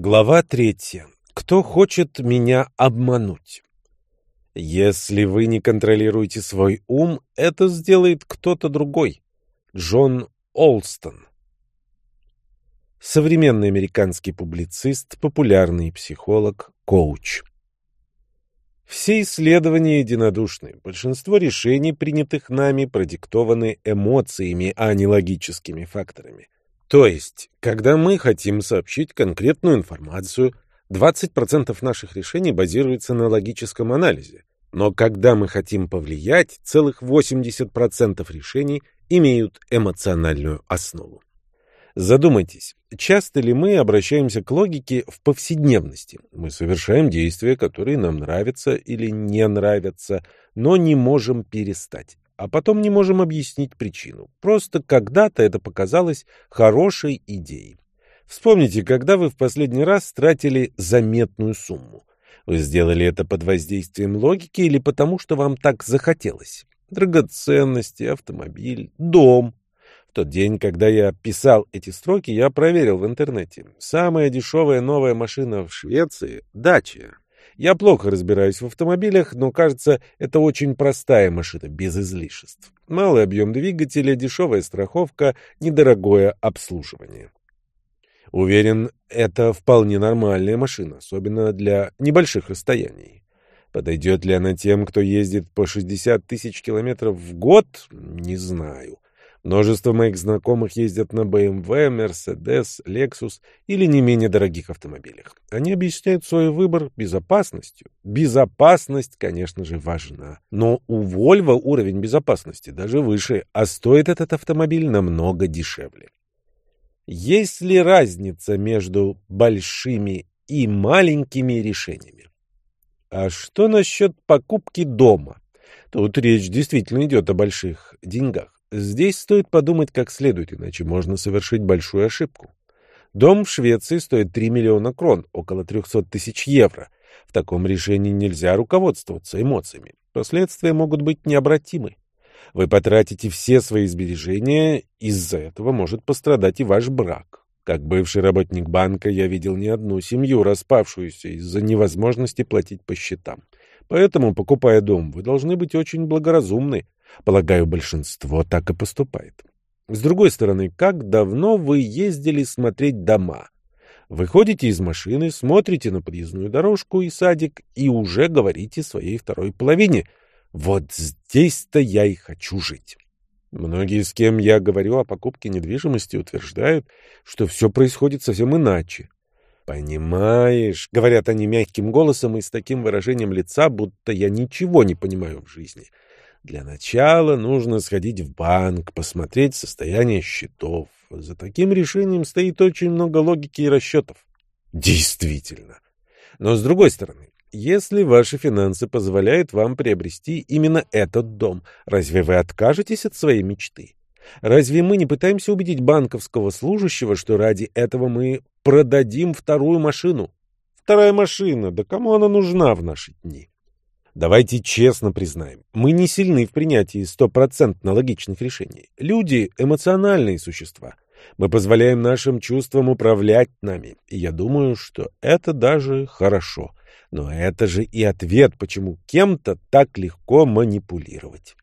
Глава третья. Кто хочет меня обмануть? Если вы не контролируете свой ум, это сделает кто-то другой. Джон Олстон. Современный американский публицист, популярный психолог, коуч. Все исследования единодушны. Большинство решений, принятых нами, продиктованы эмоциями, а не логическими факторами. То есть, когда мы хотим сообщить конкретную информацию, 20% наших решений базируются на логическом анализе. Но когда мы хотим повлиять, целых 80% решений имеют эмоциональную основу. Задумайтесь, часто ли мы обращаемся к логике в повседневности? Мы совершаем действия, которые нам нравятся или не нравятся, но не можем перестать. А потом не можем объяснить причину. Просто когда-то это показалось хорошей идеей. Вспомните, когда вы в последний раз тратили заметную сумму. Вы сделали это под воздействием логики или потому, что вам так захотелось? Драгоценности, автомобиль, дом, в тот день, когда я писал эти строки, я проверил в интернете. Самая дешевая новая машина в Швеции — дача. Я плохо разбираюсь в автомобилях, но, кажется, это очень простая машина, без излишеств. Малый объем двигателя, дешевая страховка, недорогое обслуживание. Уверен, это вполне нормальная машина, особенно для небольших расстояний. Подойдет ли она тем, кто ездит по 60 тысяч километров в год? Не знаю. Множество моих знакомых ездят на BMW, Mercedes, Lexus или не менее дорогих автомобилях. Они объясняют свой выбор безопасностью. Безопасность, конечно же, важна. Но у Volvo уровень безопасности даже выше, а стоит этот автомобиль намного дешевле. Есть ли разница между большими и маленькими решениями? А что насчет покупки дома? Тут речь действительно идет о больших деньгах. Здесь стоит подумать как следует, иначе можно совершить большую ошибку. Дом в Швеции стоит 3 миллиона крон, около 300 тысяч евро. В таком решении нельзя руководствоваться эмоциями. Последствия могут быть необратимы. Вы потратите все свои сбережения, из-за этого может пострадать и ваш брак. Как бывший работник банка я видел не одну семью, распавшуюся из-за невозможности платить по счетам. Поэтому, покупая дом, вы должны быть очень благоразумны. Полагаю, большинство так и поступает. С другой стороны, как давно вы ездили смотреть дома? Выходите из машины, смотрите на подъездную дорожку и садик и уже говорите своей второй половине «Вот здесь-то я и хочу жить». Многие, с кем я говорю о покупке недвижимости, утверждают, что все происходит совсем иначе. «Понимаешь», — говорят они мягким голосом и с таким выражением лица, будто я ничего не понимаю в жизни — для начала нужно сходить в банк, посмотреть состояние счетов. За таким решением стоит очень много логики и расчетов. Действительно. Но с другой стороны, если ваши финансы позволяют вам приобрести именно этот дом, разве вы откажетесь от своей мечты? Разве мы не пытаемся убедить банковского служащего, что ради этого мы продадим вторую машину? Вторая машина, да кому она нужна в наши дни? Давайте честно признаем, мы не сильны в принятии стопроцентно логичных решений. Люди — эмоциональные существа. Мы позволяем нашим чувствам управлять нами, и я думаю, что это даже хорошо. Но это же и ответ, почему кем-то так легко манипулировать.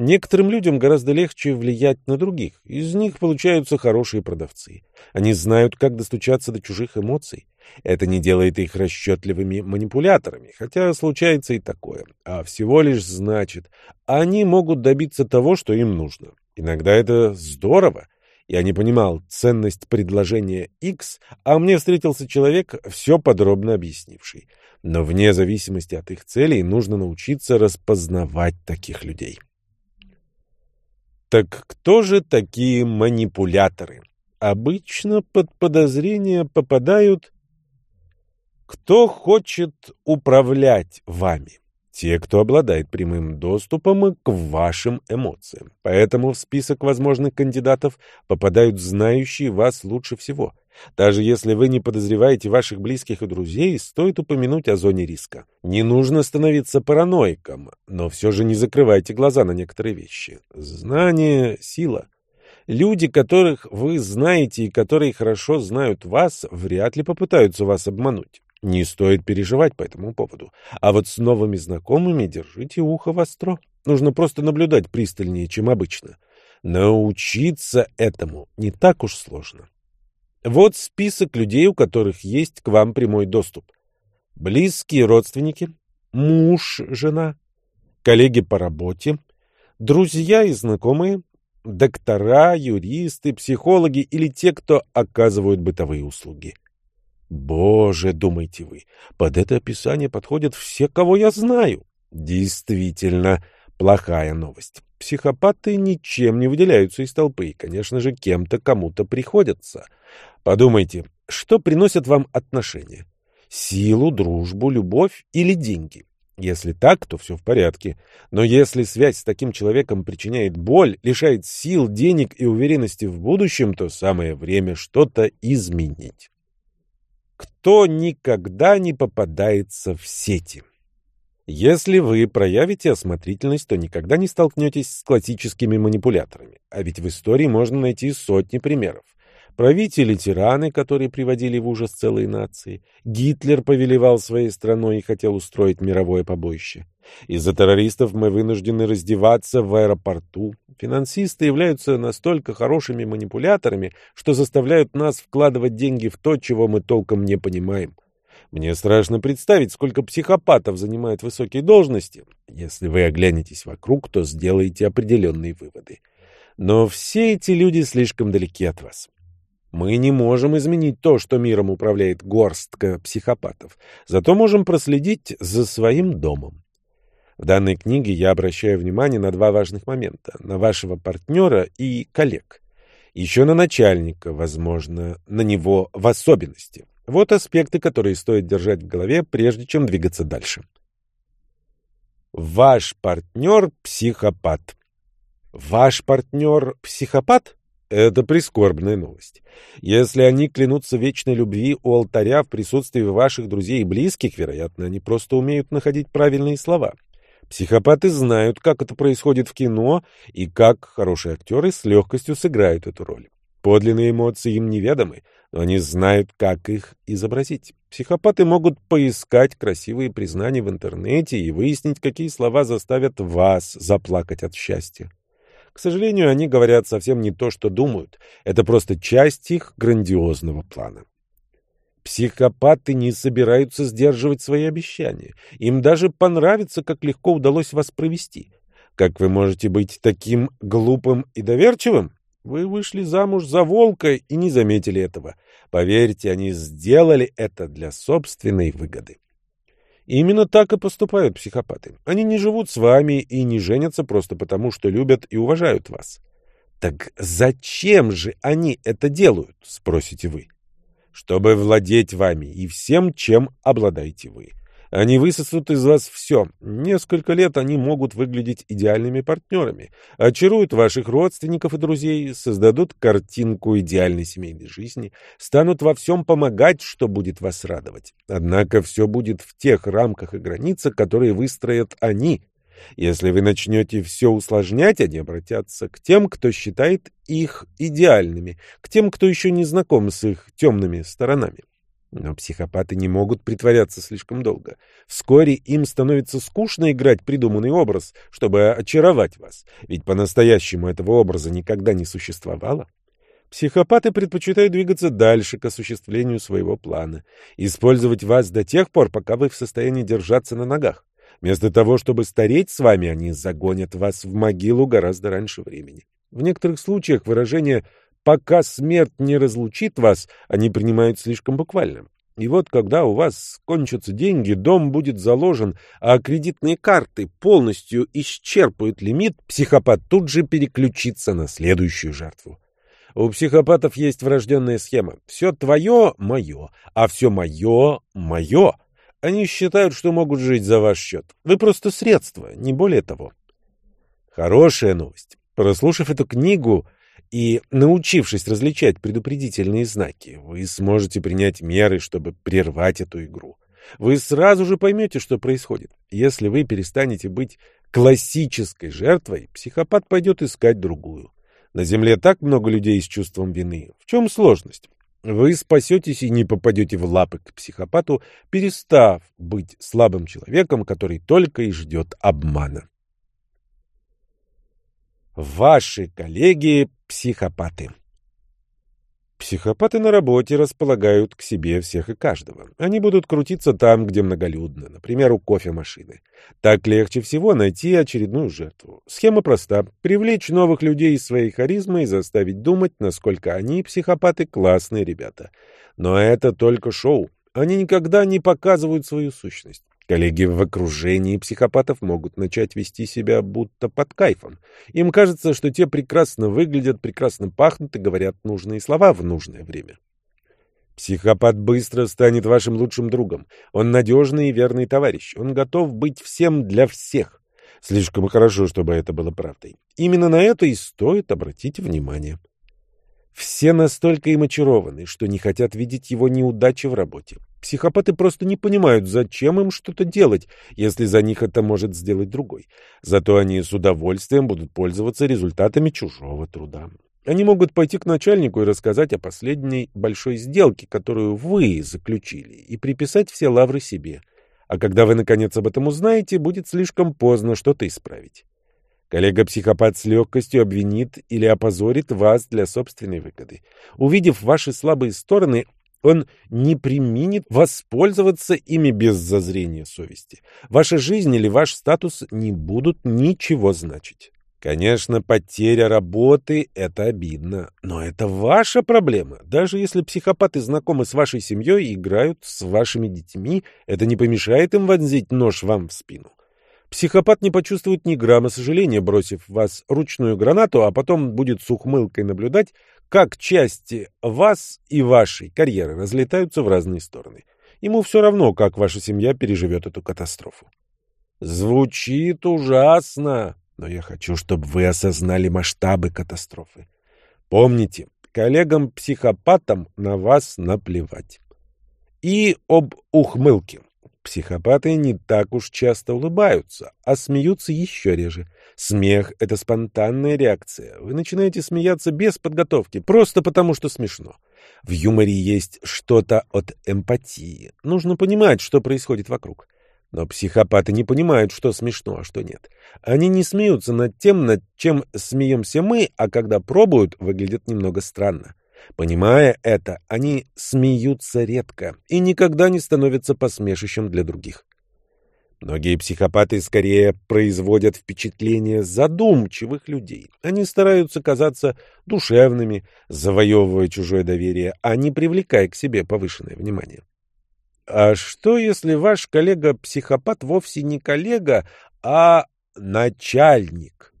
Некоторым людям гораздо легче влиять на других. Из них получаются хорошие продавцы. Они знают, как достучаться до чужих эмоций. Это не делает их расчетливыми манипуляторами, хотя случается и такое, а всего лишь значит, они могут добиться того, что им нужно. Иногда это здорово. Я не понимал ценность предложения X, а мне встретился человек, все подробно объяснивший. Но вне зависимости от их целей нужно научиться распознавать таких людей. Так кто же такие манипуляторы? Обычно под подозрение попадают кто хочет управлять вами? Те, кто обладает прямым доступом к вашим эмоциям. Поэтому в список возможных кандидатов попадают знающие вас лучше всего. Даже если вы не подозреваете ваших близких и друзей, стоит упомянуть о зоне риска. Не нужно становиться параноиком, но все же не закрывайте глаза на некоторые вещи. Знание — сила. Люди, которых вы знаете и которые хорошо знают вас, вряд ли попытаются вас обмануть. Не стоит переживать по этому поводу. А вот с новыми знакомыми держите ухо востро. Нужно просто наблюдать пристальнее, чем обычно. Научиться этому не так уж сложно. Вот список людей, у которых есть к вам прямой доступ. Близкие родственники, муж, жена, коллеги по работе, друзья и знакомые, доктора, юристы, психологи или те, кто оказывают бытовые услуги. Боже, думаете вы, под это описание подходят все, кого я знаю. Действительно, плохая новость. Психопаты ничем не выделяются из толпы и, конечно же, кем-то кому-то приходятся. Подумайте, что приносят вам отношения? Силу, дружбу, любовь или деньги? Если так, то все в порядке. Но если связь с таким человеком причиняет боль, лишает сил, денег и уверенности в будущем, то самое время что-то изменить. Кто никогда не попадается в сети? Если вы проявите осмотрительность, то никогда не столкнетесь с классическими манипуляторами. А ведь в истории можно найти сотни примеров. Правители-тираны, которые приводили в ужас целые нации. Гитлер повелевал своей страной и хотел устроить мировое побоище. Из-за террористов мы вынуждены раздеваться в аэропорту. Финансисты являются настолько хорошими манипуляторами, что заставляют нас вкладывать деньги в то, чего мы толком не понимаем. Мне страшно представить, сколько психопатов занимают высокие должности. Если вы оглянетесь вокруг, то сделаете определенные выводы. Но все эти люди слишком далеки от вас. Мы не можем изменить то, что миром управляет горстка психопатов, зато можем проследить за своим домом. В данной книге я обращаю внимание на два важных момента – на вашего партнера и коллег. Еще на начальника, возможно, на него в особенности. Вот аспекты, которые стоит держать в голове, прежде чем двигаться дальше. Ваш партнер – психопат. Ваш партнер – психопат? Это прискорбная новость. Если они клянутся вечной любви у алтаря в присутствии ваших друзей и близких, вероятно, они просто умеют находить правильные слова. Психопаты знают, как это происходит в кино, и как хорошие актеры с легкостью сыграют эту роль. Подлинные эмоции им неведомы, но они знают, как их изобразить. Психопаты могут поискать красивые признания в интернете и выяснить, какие слова заставят вас заплакать от счастья. К сожалению, они говорят совсем не то, что думают. Это просто часть их грандиозного плана. Психопаты не собираются сдерживать свои обещания. Им даже понравится, как легко удалось вас провести. Как вы можете быть таким глупым и доверчивым? Вы вышли замуж за волка и не заметили этого. Поверьте, они сделали это для собственной выгоды. Именно так и поступают психопаты. Они не живут с вами и не женятся просто потому, что любят и уважают вас. Так зачем же они это делают, спросите вы? Чтобы владеть вами и всем, чем обладаете вы. Они высосут из вас все. Несколько лет они могут выглядеть идеальными партнерами, очаруют ваших родственников и друзей, создадут картинку идеальной семейной жизни, станут во всем помогать, что будет вас радовать. Однако все будет в тех рамках и границах, которые выстроят они. Если вы начнете все усложнять, они обратятся к тем, кто считает их идеальными, к тем, кто еще не знаком с их темными сторонами. Но психопаты не могут притворяться слишком долго. Вскоре им становится скучно играть придуманный образ, чтобы очаровать вас, ведь по-настоящему этого образа никогда не существовало. Психопаты предпочитают двигаться дальше к осуществлению своего плана, использовать вас до тех пор, пока вы в состоянии держаться на ногах. Вместо того, чтобы стареть с вами, они загонят вас в могилу гораздо раньше времени. В некоторых случаях выражение пока смерть не разлучит вас, они принимают слишком буквально. И вот когда у вас кончатся деньги, дом будет заложен, а кредитные карты полностью исчерпают лимит, психопат тут же переключится на следующую жертву. У психопатов есть врожденная схема. Все твое — мое, а все мое — мое. Они считают, что могут жить за ваш счет. Вы просто средство, не более того. Хорошая новость. Прослушав эту книгу, и, научившись различать предупредительные знаки, вы сможете принять меры, чтобы прервать эту игру. Вы сразу же поймете, что происходит. Если вы перестанете быть классической жертвой, психопат пойдет искать другую. На Земле так много людей с чувством вины. В чем сложность? Вы спасетесь и не попадете в лапы к психопату, перестав быть слабым человеком, который только и ждет обмана. Ваши коллеги – психопаты. Психопаты на работе располагают к себе всех и каждого. Они будут крутиться там, где многолюдно, например, у кофемашины. Так легче всего найти очередную жертву. Схема проста. Привлечь новых людей из своей харизмы и заставить думать, насколько они, психопаты, классные ребята. Но это только шоу. Они никогда не показывают свою сущность. Коллеги в окружении психопатов могут начать вести себя будто под кайфом. Им кажется, что те прекрасно выглядят, прекрасно пахнут и говорят нужные слова в нужное время. Психопат быстро станет вашим лучшим другом. Он надежный и верный товарищ. Он готов быть всем для всех. Слишком хорошо, чтобы это было правдой. Именно на это и стоит обратить внимание. Все настолько им очарованы, что не хотят видеть его неудачи в работе. Психопаты просто не понимают, зачем им что-то делать, если за них это может сделать другой. Зато они с удовольствием будут пользоваться результатами чужого труда. Они могут пойти к начальнику и рассказать о последней большой сделке, которую вы заключили, и приписать все лавры себе. А когда вы, наконец, об этом узнаете, будет слишком поздно что-то исправить. Коллега-психопат с легкостью обвинит или опозорит вас для собственной выгоды. Увидев ваши слабые стороны, он не применит воспользоваться ими без зазрения совести. Ваша жизнь или ваш статус не будут ничего значить. Конечно, потеря работы — это обидно, но это ваша проблема. Даже если психопаты знакомы с вашей семьей и играют с вашими детьми, это не помешает им вонзить нож вам в спину. Психопат не почувствует ни грамма сожаления, бросив вас ручную гранату, а потом будет с ухмылкой наблюдать, как части вас и вашей карьеры разлетаются в разные стороны. Ему все равно, как ваша семья переживет эту катастрофу. Звучит ужасно, но я хочу, чтобы вы осознали масштабы катастрофы. Помните, коллегам-психопатам на вас наплевать. И об ухмылке. Психопаты не так уж часто улыбаются, а смеются еще реже. Смех — это спонтанная реакция. Вы начинаете смеяться без подготовки, просто потому что смешно. В юморе есть что-то от эмпатии. Нужно понимать, что происходит вокруг. Но психопаты не понимают, что смешно, а что нет. Они не смеются над тем, над чем смеемся мы, а когда пробуют, выглядят немного странно. Понимая это, они смеются редко и никогда не становятся посмешищем для других. Многие психопаты скорее производят впечатление задумчивых людей. Они стараются казаться душевными, завоевывая чужое доверие, а не привлекая к себе повышенное внимание. А что, если ваш коллега-психопат вовсе не коллега, а начальник?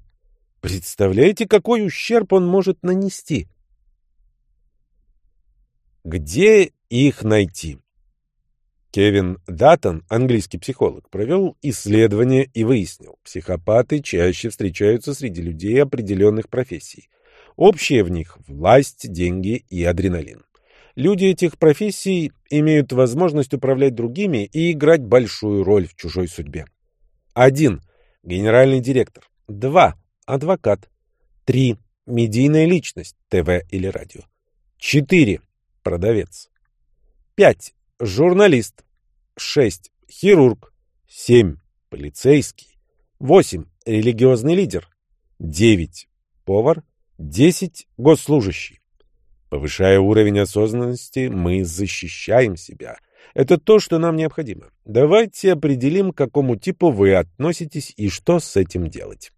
Представляете, какой ущерб он может нанести? Где их найти? Кевин Даттон, английский психолог, провел исследование и выяснил, психопаты чаще встречаются среди людей определенных профессий. Общее в них – власть, деньги и адреналин. Люди этих профессий имеют возможность управлять другими и играть большую роль в чужой судьбе. 1. Генеральный директор. 2. Адвокат. 3. Медийная личность, ТВ или радио. 4. Продавец. 5. Журналист. 6. Хирург. 7. Полицейский. 8. Религиозный лидер. 9. Повар. 10. Госслужащий. Повышая уровень осознанности, мы защищаем себя. Это то, что нам необходимо. Давайте определим, к какому типу вы относитесь и что с этим делать.